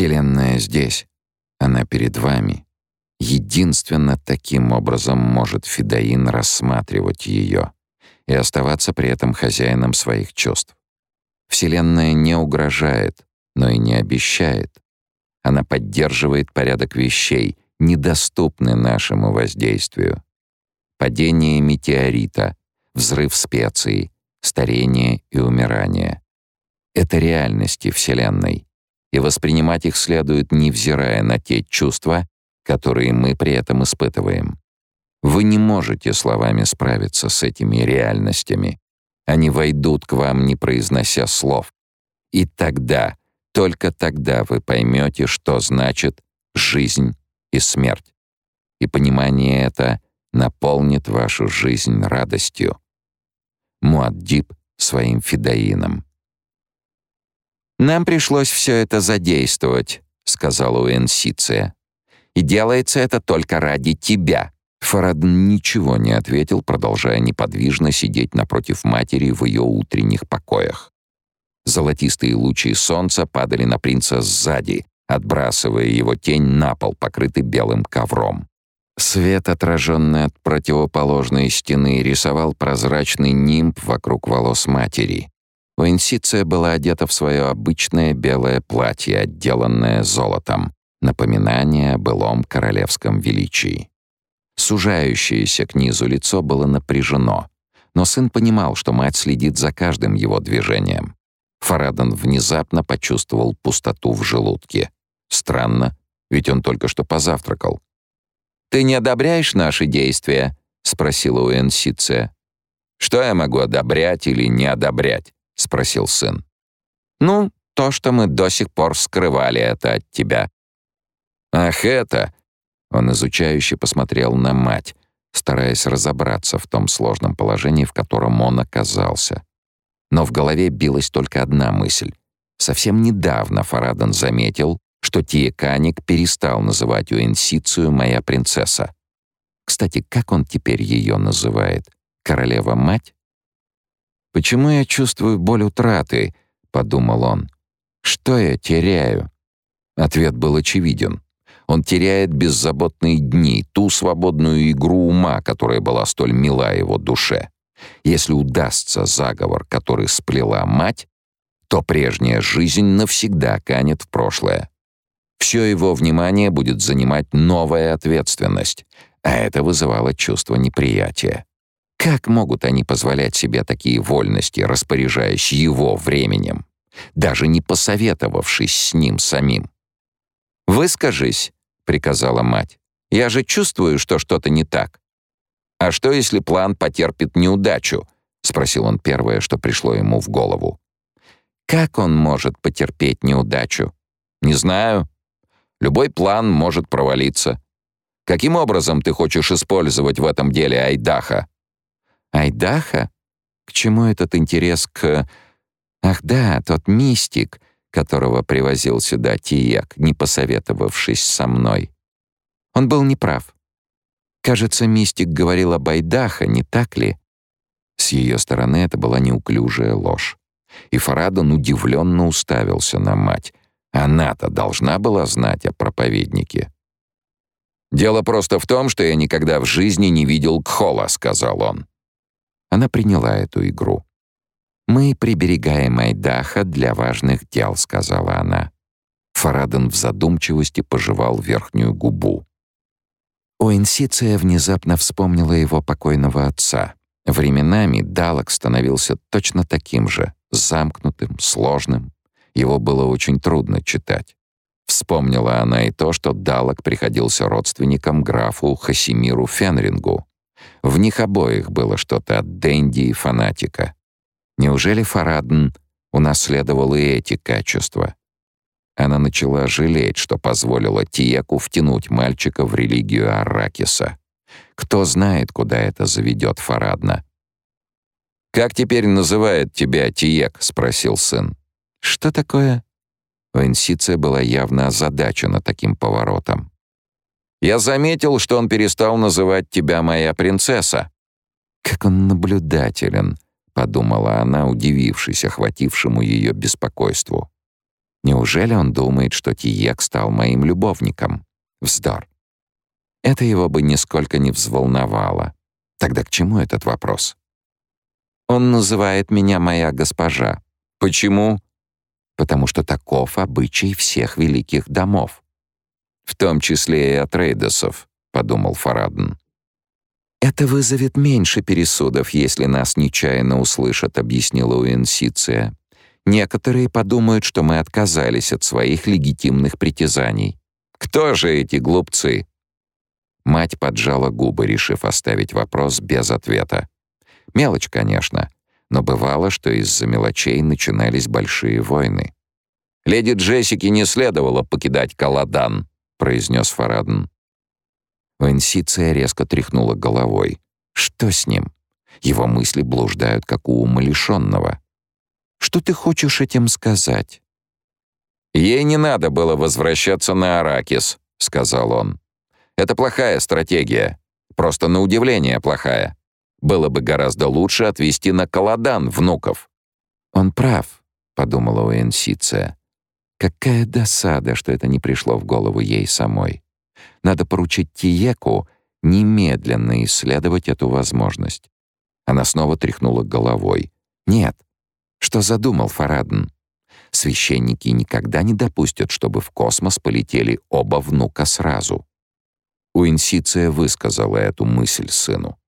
Вселенная здесь, она перед вами. Единственно таким образом может Федоин рассматривать ее и оставаться при этом хозяином своих чувств. Вселенная не угрожает, но и не обещает. Она поддерживает порядок вещей, недоступный нашему воздействию. Падение метеорита, взрыв специй, старение и умирание. Это реальности Вселенной, и воспринимать их следует, невзирая на те чувства, которые мы при этом испытываем. Вы не можете словами справиться с этими реальностями. Они войдут к вам, не произнося слов. И тогда, только тогда вы поймете, что значит жизнь и смерть. И понимание это наполнит вашу жизнь радостью. Муаддиб своим фидаином. «Нам пришлось все это задействовать», — сказала Уэнсиция. «И делается это только ради тебя». Фарадн ничего не ответил, продолжая неподвижно сидеть напротив матери в ее утренних покоях. Золотистые лучи солнца падали на принца сзади, отбрасывая его тень на пол, покрытый белым ковром. Свет, отраженный от противоположной стены, рисовал прозрачный нимб вокруг волос матери. Уинсиция была одета в свое обычное белое платье, отделанное золотом, напоминание о былом королевском величии. Сужающееся к низу лицо было напряжено, но сын понимал, что мать следит за каждым его движением. Фарадон внезапно почувствовал пустоту в желудке. Странно, ведь он только что позавтракал. «Ты не одобряешь наши действия?» — спросила Уэнсиция. «Что я могу одобрять или не одобрять?» — спросил сын. «Ну, то, что мы до сих пор скрывали это от тебя». «Ах, это!» Он изучающе посмотрел на мать, стараясь разобраться в том сложном положении, в котором он оказался. Но в голове билась только одна мысль. Совсем недавно Фарадон заметил, что Тиеканик перестал называть Уэнсицию «моя принцесса». Кстати, как он теперь ее называет? Королева-мать? «Почему я чувствую боль утраты?» — подумал он. «Что я теряю?» Ответ был очевиден. Он теряет беззаботные дни, ту свободную игру ума, которая была столь мила его душе. Если удастся заговор, который сплела мать, то прежняя жизнь навсегда канет в прошлое. Все его внимание будет занимать новая ответственность, а это вызывало чувство неприятия. Как могут они позволять себе такие вольности, распоряжаясь его временем, даже не посоветовавшись с ним самим? «Выскажись», — приказала мать. «Я же чувствую, что что-то не так». «А что, если план потерпит неудачу?» — спросил он первое, что пришло ему в голову. «Как он может потерпеть неудачу?» «Не знаю. Любой план может провалиться. Каким образом ты хочешь использовать в этом деле Айдаха? Айдаха? К чему этот интерес к... Ах да, тот мистик, которого привозил сюда Тиек, не посоветовавшись со мной. Он был неправ. Кажется, мистик говорил об Айдаха, не так ли? С ее стороны это была неуклюжая ложь. И Фарадон удивленно уставился на мать, она-то должна была знать о проповеднике. «Дело просто в том, что я никогда в жизни не видел Кхола», — сказал он. Она приняла эту игру. «Мы приберегаем Айдаха для важных дел», — сказала она. Фараден в задумчивости пожевал верхнюю губу. Уинсиция внезапно вспомнила его покойного отца. Временами Далок становился точно таким же, замкнутым, сложным, его было очень трудно читать. Вспомнила она и то, что Далок приходился родственником графу Хасимиру Фенрингу. В них обоих было что-то от Дэнди и фанатика. Неужели Фарадн унаследовал и эти качества? Она начала жалеть, что позволила Тиеку втянуть мальчика в религию Арракиса. Кто знает, куда это заведет Фарадна. «Как теперь называет тебя Тиек?» — спросил сын. «Что такое?» Венсиция была явно озадачена таким поворотом. «Я заметил, что он перестал называть тебя моя принцесса». «Как он наблюдателен», — подумала она, удивившись охватившему ее беспокойству. Неужели он думает, что Тиек стал моим любовником? Вздор. Это его бы нисколько не взволновало. Тогда к чему этот вопрос? Он называет меня моя госпожа. Почему? Потому что таков обычай всех великих домов. В том числе и от Рейдосов, подумал Фараден. Это вызовет меньше пересудов, если нас нечаянно услышат, объяснила Уинсиция. Некоторые подумают, что мы отказались от своих легитимных притязаний. Кто же эти глупцы? Мать поджала губы, решив оставить вопрос без ответа. Мелочь, конечно, но бывало, что из-за мелочей начинались большие войны. «Леди Джессике не следовало покидать Каладан», — произнес Фараден. Венсиция резко тряхнула головой. «Что с ним? Его мысли блуждают, как у умалишенного. Что ты хочешь этим сказать?» «Ей не надо было возвращаться на Аракис», — сказал он. «Это плохая стратегия. Просто на удивление плохая. Было бы гораздо лучше отвезти на Каладан внуков». «Он прав», — подумала Уэнсиция. «Какая досада, что это не пришло в голову ей самой. Надо поручить Тиеку немедленно исследовать эту возможность». Она снова тряхнула головой. «Нет, что задумал Фараден? Священники никогда не допустят, чтобы в космос полетели оба внука сразу. Уинсиция высказала эту мысль сыну.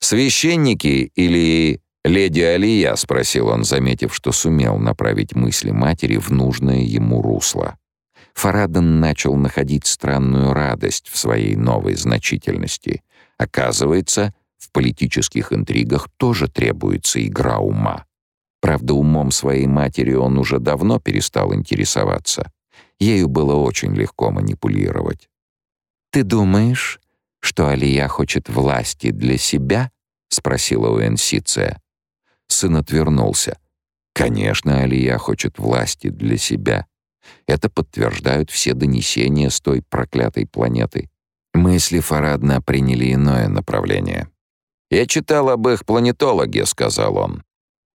«Священники или леди Алия?» — спросил он, заметив, что сумел направить мысли матери в нужное ему русло. Фараден начал находить странную радость в своей новой значительности. Оказывается, в политических интригах тоже требуется игра ума. Правда, умом своей матери он уже давно перестал интересоваться. Ею было очень легко манипулировать. «Ты думаешь, что Алия хочет власти для себя?» — спросила Уэнсиция. Сын отвернулся. «Конечно, Алия хочет власти для себя. Это подтверждают все донесения с той проклятой планеты». Мысли Фарадна приняли иное направление. «Я читал об их планетологе», — сказал он.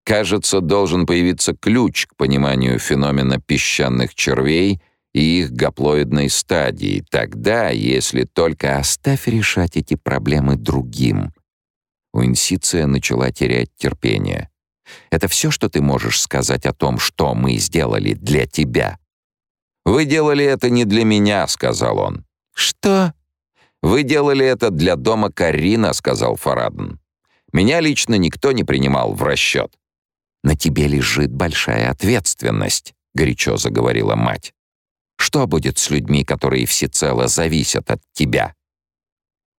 Кажется, должен появиться ключ к пониманию феномена песчаных червей и их гаплоидной стадии. Тогда, если только оставь решать эти проблемы другим. Уинсиция начала терять терпение. Это все, что ты можешь сказать о том, что мы сделали для тебя. Вы делали это не для меня, сказал он. Что? Вы делали это для дома Карина, сказал Фараден. Меня лично никто не принимал в расчет. На тебе лежит большая ответственность, горячо заговорила мать. Что будет с людьми, которые всецело зависят от тебя?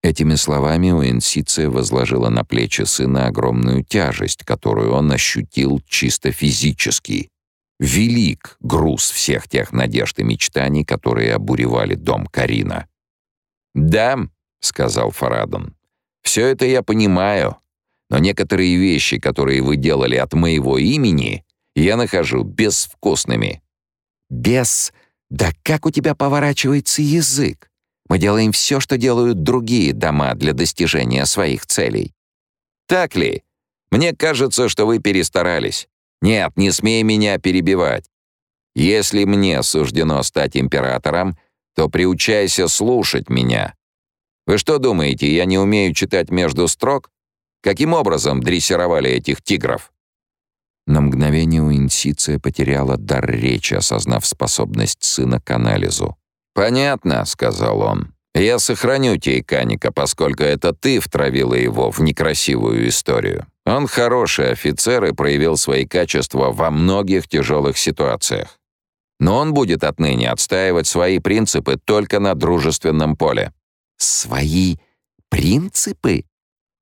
Этими словами Уэнсиция возложила на плечи сына огромную тяжесть, которую он ощутил чисто физически. Велик груз всех тех надежд и мечтаний, которые обуревали дом Карина. «Да», — сказал Фарадон, — «все это я понимаю, но некоторые вещи, которые вы делали от моего имени, я нахожу безвкусными». «Без? Да как у тебя поворачивается язык? Мы делаем все, что делают другие дома для достижения своих целей». «Так ли? Мне кажется, что вы перестарались. Нет, не смей меня перебивать. Если мне суждено стать императором, то приучайся слушать меня. Вы что думаете, я не умею читать между строк? Каким образом дрессировали этих тигров?» На мгновение Уинсиция потеряла дар речи, осознав способность сына к анализу. «Понятно», — сказал он. «Я сохраню Тейканика, поскольку это ты втравила его в некрасивую историю. Он хороший офицер и проявил свои качества во многих тяжелых ситуациях. Но он будет отныне отстаивать свои принципы только на дружественном поле». «Свои принципы?»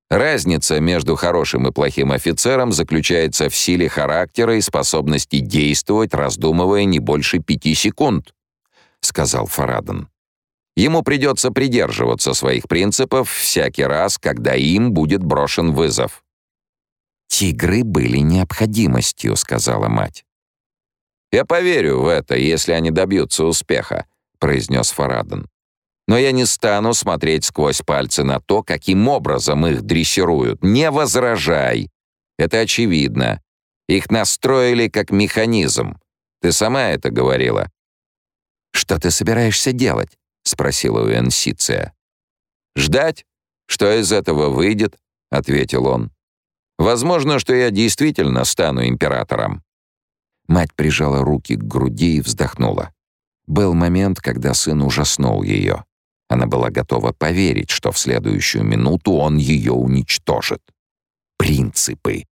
Разница между хорошим и плохим офицером заключается в силе характера и способности действовать, раздумывая не больше пяти секунд, сказал Фараден. Ему придется придерживаться своих принципов всякий раз, когда им будет брошен вызов. «Тигры были необходимостью», — сказала мать. «Я поверю в это, если они добьются успеха», — произнес Фараден. Но я не стану смотреть сквозь пальцы на то, каким образом их дрессируют. Не возражай. Это очевидно. Их настроили как механизм. Ты сама это говорила». «Что ты собираешься делать?» — спросила Уэнсиция. «Ждать, что из этого выйдет», — ответил он. «Возможно, что я действительно стану императором». Мать прижала руки к груди и вздохнула. Был момент, когда сын ужаснул ее. Она была готова поверить, что в следующую минуту он ее уничтожит. Принципы.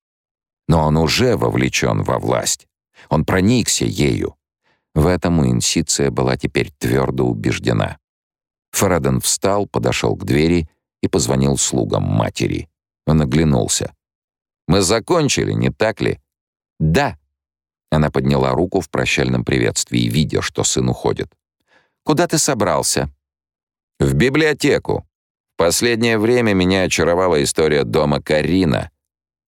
Но он уже вовлечен во власть. Он проникся ею. В этом Инсиция была теперь твердо убеждена. Фараден встал, подошел к двери и позвонил слугам матери. Он оглянулся. «Мы закончили, не так ли?» «Да». Она подняла руку в прощальном приветствии, видя, что сын уходит. «Куда ты собрался?» «В библиотеку. Последнее время меня очаровала история дома Карина».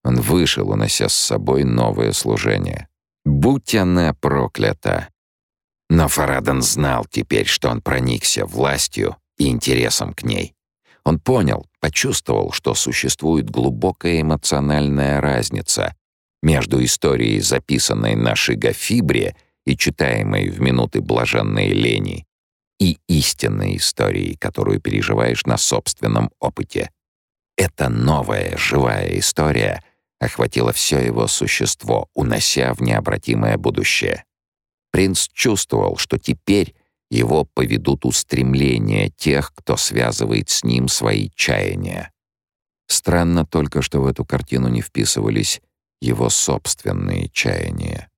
Он вышел, унося с собой новое служение. Будь она проклята. Но Фараден знал теперь, что он проникся властью и интересом к ней. Он понял, почувствовал, что существует глубокая эмоциональная разница между историей, записанной на шигофибре и читаемой в минуты блаженной лени, и истинной историей, которую переживаешь на собственном опыте. Эта новая живая история охватила все его существо, унося в необратимое будущее. Принц чувствовал, что теперь его поведут устремления тех, кто связывает с ним свои чаяния. Странно только, что в эту картину не вписывались его собственные чаяния.